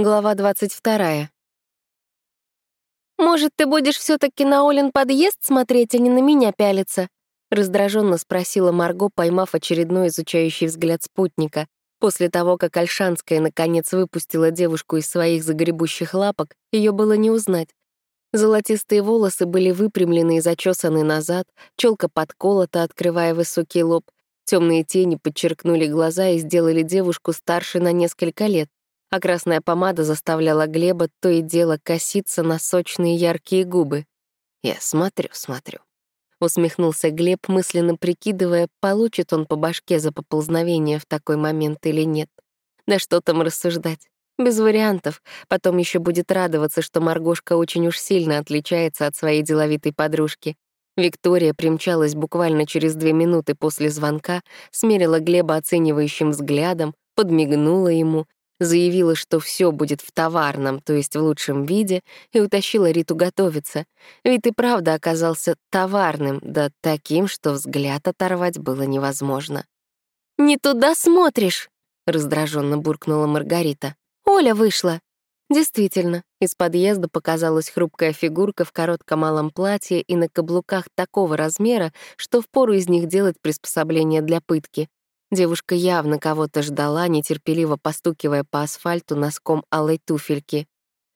Глава 22. «Может, ты будешь все таки на Олин подъезд смотреть, а не на меня пялиться?» — раздраженно спросила Марго, поймав очередной изучающий взгляд спутника. После того, как Альшанская наконец выпустила девушку из своих загребущих лапок, ее было не узнать. Золотистые волосы были выпрямлены и зачесаны назад, челка подколота, открывая высокий лоб. Темные тени подчеркнули глаза и сделали девушку старше на несколько лет а красная помада заставляла Глеба то и дело коситься на сочные яркие губы. «Я смотрю, смотрю», — усмехнулся Глеб, мысленно прикидывая, получит он по башке за поползновение в такой момент или нет. Да что там рассуждать. Без вариантов. Потом еще будет радоваться, что Маргошка очень уж сильно отличается от своей деловитой подружки. Виктория примчалась буквально через две минуты после звонка, смерила Глеба оценивающим взглядом, подмигнула ему заявила, что все будет в товарном, то есть в лучшем виде, и утащила Риту готовиться. Ведь и правда оказался товарным, да таким, что взгляд оторвать было невозможно. «Не туда смотришь!» — раздраженно буркнула Маргарита. «Оля вышла!» Действительно, из подъезда показалась хрупкая фигурка в коротком малом платье и на каблуках такого размера, что впору из них делать приспособление для пытки. Девушка явно кого-то ждала, нетерпеливо постукивая по асфальту носком алой туфельки.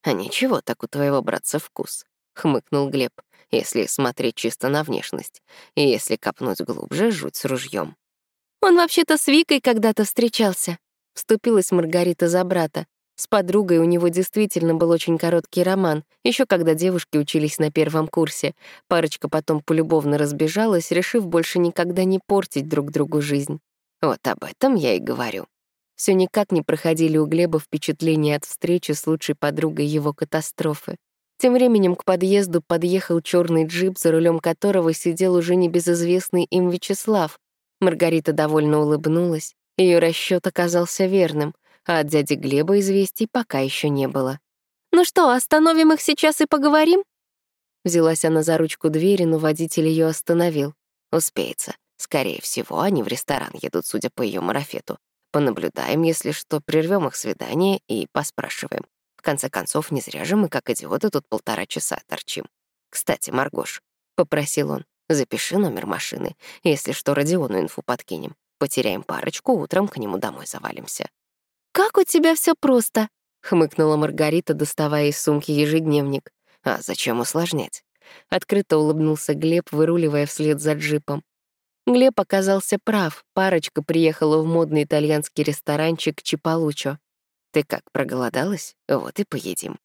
«А ничего, так у твоего братца вкус», — хмыкнул Глеб, если смотреть чисто на внешность. И если копнуть глубже, жуть с ружьем. «Он вообще-то с Викой когда-то встречался», — вступилась Маргарита за брата. С подругой у него действительно был очень короткий роман, еще когда девушки учились на первом курсе. Парочка потом полюбовно разбежалась, решив больше никогда не портить друг другу жизнь. Вот об этом я и говорю. Все никак не проходили у Глеба впечатления от встречи с лучшей подругой его катастрофы. Тем временем к подъезду подъехал черный джип, за рулем которого сидел уже небезызвестный им Вячеслав. Маргарита довольно улыбнулась. Ее расчет оказался верным, а от дяди Глеба известий пока еще не было. «Ну что, остановим их сейчас и поговорим?» Взялась она за ручку двери, но водитель ее остановил. «Успеется. Скорее всего, они в ресторан едут, судя по ее марафету. Понаблюдаем, если что, прервем их свидание и поспрашиваем. В конце концов, не зря же мы, как идиоты, тут полтора часа торчим. Кстати, Маргош, — попросил он, — запиши номер машины. Если что, Родиону инфу подкинем. Потеряем парочку, утром к нему домой завалимся. «Как у тебя все просто?» — хмыкнула Маргарита, доставая из сумки ежедневник. «А зачем усложнять?» Открыто улыбнулся Глеб, выруливая вслед за джипом. Глеб оказался прав, парочка приехала в модный итальянский ресторанчик Чиполучо. «Ты как, проголодалась? Вот и поедим».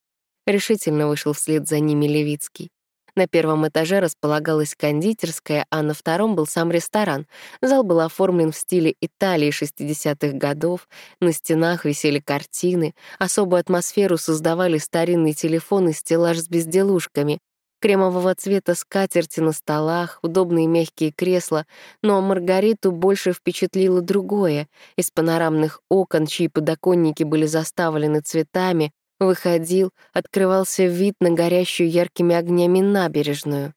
Решительно вышел вслед за ними Левицкий. На первом этаже располагалась кондитерская, а на втором был сам ресторан. Зал был оформлен в стиле Италии 60-х годов, на стенах висели картины, особую атмосферу создавали старинный телефон и стеллаж с безделушками, кремового цвета скатерти на столах, удобные мягкие кресла, но Маргариту больше впечатлило другое. Из панорамных окон, чьи подоконники были заставлены цветами, выходил, открывался вид на горящую яркими огнями набережную.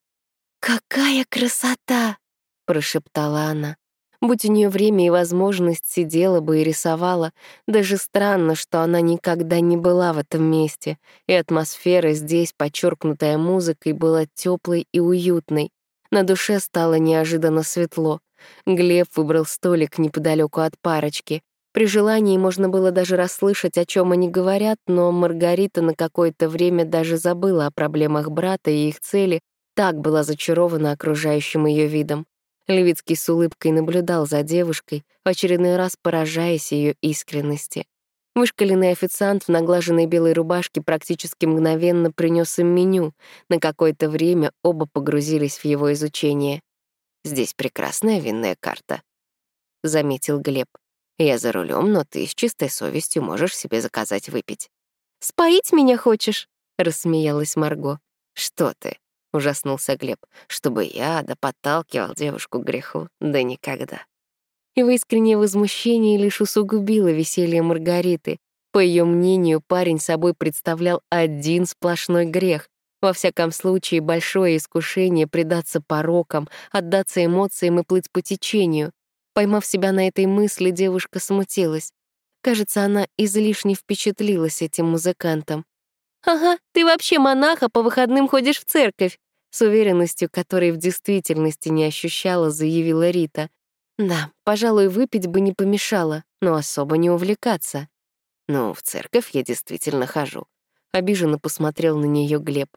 «Какая красота!» — прошептала она. Будь у нее время и возможность, сидела бы и рисовала. Даже странно, что она никогда не была в этом месте, и атмосфера здесь, подчеркнутая музыкой, была теплой и уютной. На душе стало неожиданно светло. Глеб выбрал столик неподалеку от парочки. При желании можно было даже расслышать, о чем они говорят, но Маргарита на какое-то время даже забыла о проблемах брата и их цели, так была зачарована окружающим ее видом. Левицкий с улыбкой наблюдал за девушкой, в очередной раз поражаясь ее искренности. Вышкаленный официант в наглаженной белой рубашке практически мгновенно принес им меню. На какое-то время оба погрузились в его изучение. «Здесь прекрасная винная карта», — заметил Глеб. «Я за рулем, но ты с чистой совестью можешь себе заказать выпить». «Споить меня хочешь?» — рассмеялась Марго. «Что ты? — ужаснулся Глеб, — чтобы я да подталкивал девушку к греху, да никогда. Его искреннее возмущение лишь усугубило веселье Маргариты. По ее мнению, парень собой представлял один сплошной грех. Во всяком случае, большое искушение предаться порокам, отдаться эмоциям и плыть по течению. Поймав себя на этой мысли, девушка смутилась. Кажется, она излишне впечатлилась этим музыкантом. «Ага, ты вообще монах, а по выходным ходишь в церковь», с уверенностью, которой в действительности не ощущала, заявила Рита. Да, пожалуй, выпить бы не помешало, но особо не увлекаться. Ну, в церковь я действительно хожу. Обиженно посмотрел на нее Глеб.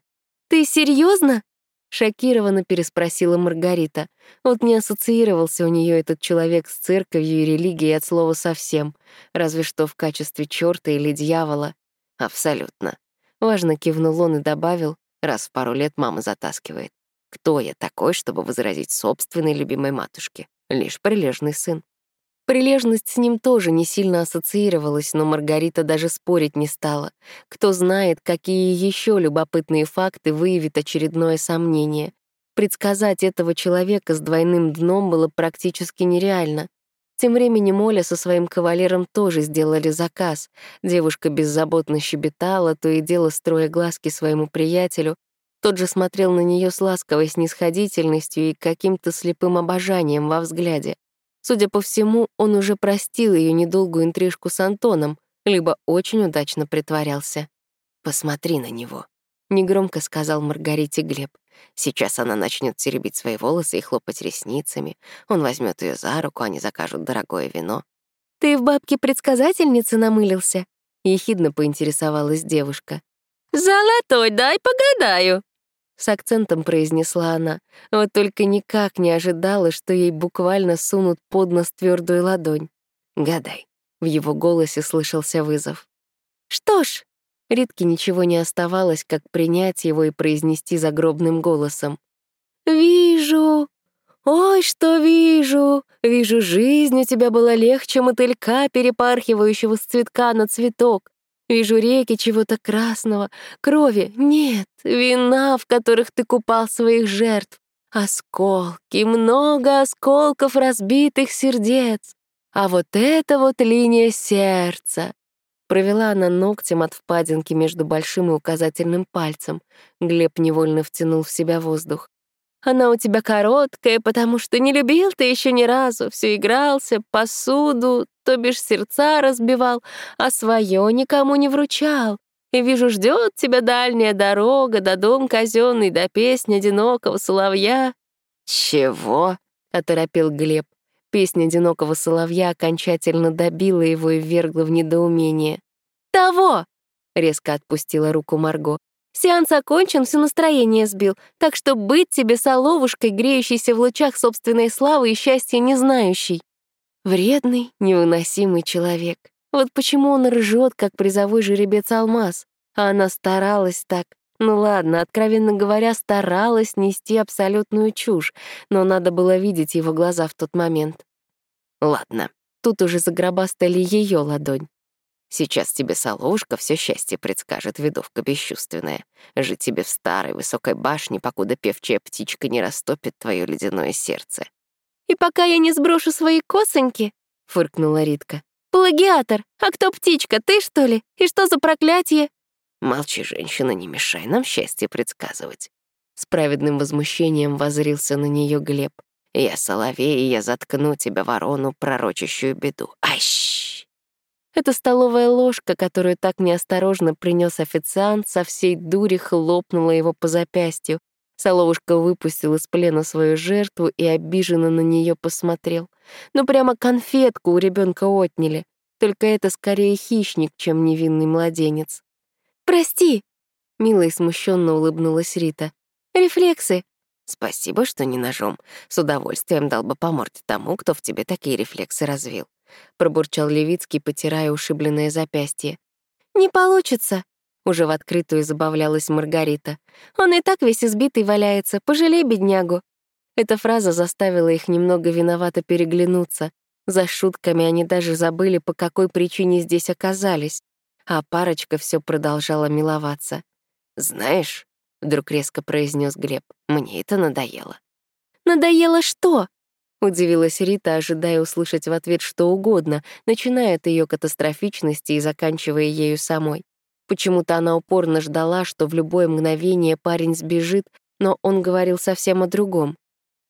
Ты серьезно? Шокированно переспросила Маргарита. Вот не ассоциировался у нее этот человек с церковью и религией от слова совсем, разве что в качестве черта или дьявола. Абсолютно. Важно кивнул он и добавил, раз в пару лет мама затаскивает. Кто я такой, чтобы возразить собственной любимой матушке? Лишь прилежный сын. Прилежность с ним тоже не сильно ассоциировалась, но Маргарита даже спорить не стала. Кто знает, какие еще любопытные факты выявит очередное сомнение. Предсказать этого человека с двойным дном было практически нереально. Тем временем Оля со своим кавалером тоже сделали заказ. Девушка беззаботно щебетала, то и дело строя глазки своему приятелю, тот же смотрел на нее с ласковой снисходительностью и каким-то слепым обожанием во взгляде. Судя по всему, он уже простил ее недолгую интрижку с Антоном, либо очень удачно притворялся. «Посмотри на него», — негромко сказал Маргарите Глеб. «Сейчас она начнет теребить свои волосы и хлопать ресницами. Он возьмет ее за руку, они закажут дорогое вино». «Ты в бабке предсказательницы намылился?» — ехидно поинтересовалась девушка. «Золотой, дай погадаю», — с акцентом произнесла она. Вот только никак не ожидала, что ей буквально сунут под нос твердую ладонь. «Гадай». В его голосе слышался вызов. «Что ж...» Ритке ничего не оставалось, как принять его и произнести загробным голосом. «Вижу, ой, что вижу! Вижу, жизнь у тебя была легче мотылька, перепархивающего с цветка на цветок. Вижу реки чего-то красного, крови нет, вина, в которых ты купал своих жертв. Осколки, много осколков разбитых сердец. А вот это вот линия сердца. Провела она ногтем от впадинки между большим и указательным пальцем. Глеб невольно втянул в себя воздух. Она у тебя короткая, потому что не любил ты еще ни разу, все игрался, посуду, то бишь сердца разбивал, а свое никому не вручал. И вижу, ждет тебя дальняя дорога, до дом казенный, до песни одинокого соловья. Чего? оторопил Глеб. Песня одинокого соловья окончательно добила его и ввергла в недоумение. «Того!» — резко отпустила руку Марго. Сеанс окончен, все настроение сбил, так что быть тебе соловушкой, греющейся в лучах собственной славы и счастья не знающей. Вредный, невыносимый человек. Вот почему он ржет, как призовой жеребец алмаз. А она старалась так. Ну ладно, откровенно говоря, старалась нести абсолютную чушь, но надо было видеть его глаза в тот момент. Ладно, тут уже загробастали ее ладонь. Сейчас тебе Соловушка все счастье предскажет, видовка бесчувственная. Жить тебе в старой высокой башне, покуда певчая птичка не растопит твое ледяное сердце. «И пока я не сброшу свои косоньки», — фыркнула Ритка. «Плагиатор! А кто птичка, ты, что ли? И что за проклятие?» «Молчи, женщина, не мешай нам счастье предсказывать». С праведным возмущением возрился на нее Глеб. «Я соловей, и я заткну тебя, ворону, пророчащую беду. Ащ!» Эта столовая ложка, которую так неосторожно принес официант, со всей дури хлопнула его по запястью. Соловушка выпустил из плена свою жертву и обиженно на нее посмотрел. Ну, прямо конфетку у ребенка отняли. Только это скорее хищник, чем невинный младенец. «Прости!» — мило и смущенно улыбнулась Рита. «Рефлексы!» «Спасибо, что не ножом. С удовольствием дал бы по морде тому, кто в тебе такие рефлексы развил». — пробурчал Левицкий, потирая ушибленное запястье. «Не получится», — уже в открытую забавлялась Маргарита. «Он и так весь избитый валяется, пожалей беднягу». Эта фраза заставила их немного виновато переглянуться. За шутками они даже забыли, по какой причине здесь оказались. А парочка все продолжала миловаться. «Знаешь», — вдруг резко произнес Глеб, — «мне это надоело». «Надоело что?» Удивилась Рита, ожидая услышать в ответ что угодно, начиная от ее катастрофичности и заканчивая ею самой. Почему-то она упорно ждала, что в любое мгновение парень сбежит, но он говорил совсем о другом.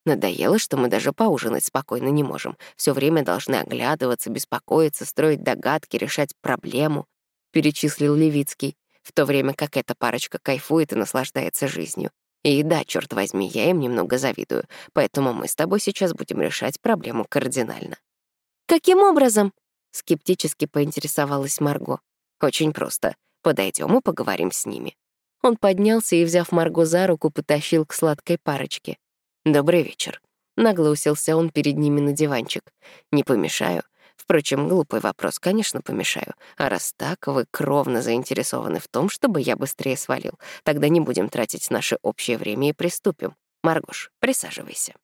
Надоело, что мы даже поужинать спокойно не можем. Все время должны оглядываться, беспокоиться, строить догадки, решать проблему», — перечислил Левицкий, в то время как эта парочка кайфует и наслаждается жизнью. И да, черт возьми, я им немного завидую, поэтому мы с тобой сейчас будем решать проблему кардинально. «Каким образом?» — скептически поинтересовалась Марго. «Очень просто. Подойдем и поговорим с ними». Он поднялся и, взяв Марго за руку, потащил к сладкой парочке. «Добрый вечер». Нагло уселся он перед ними на диванчик. «Не помешаю?» Впрочем, глупый вопрос, конечно, помешаю. А раз так, вы кровно заинтересованы в том, чтобы я быстрее свалил, тогда не будем тратить наше общее время и приступим. Маргош, присаживайся.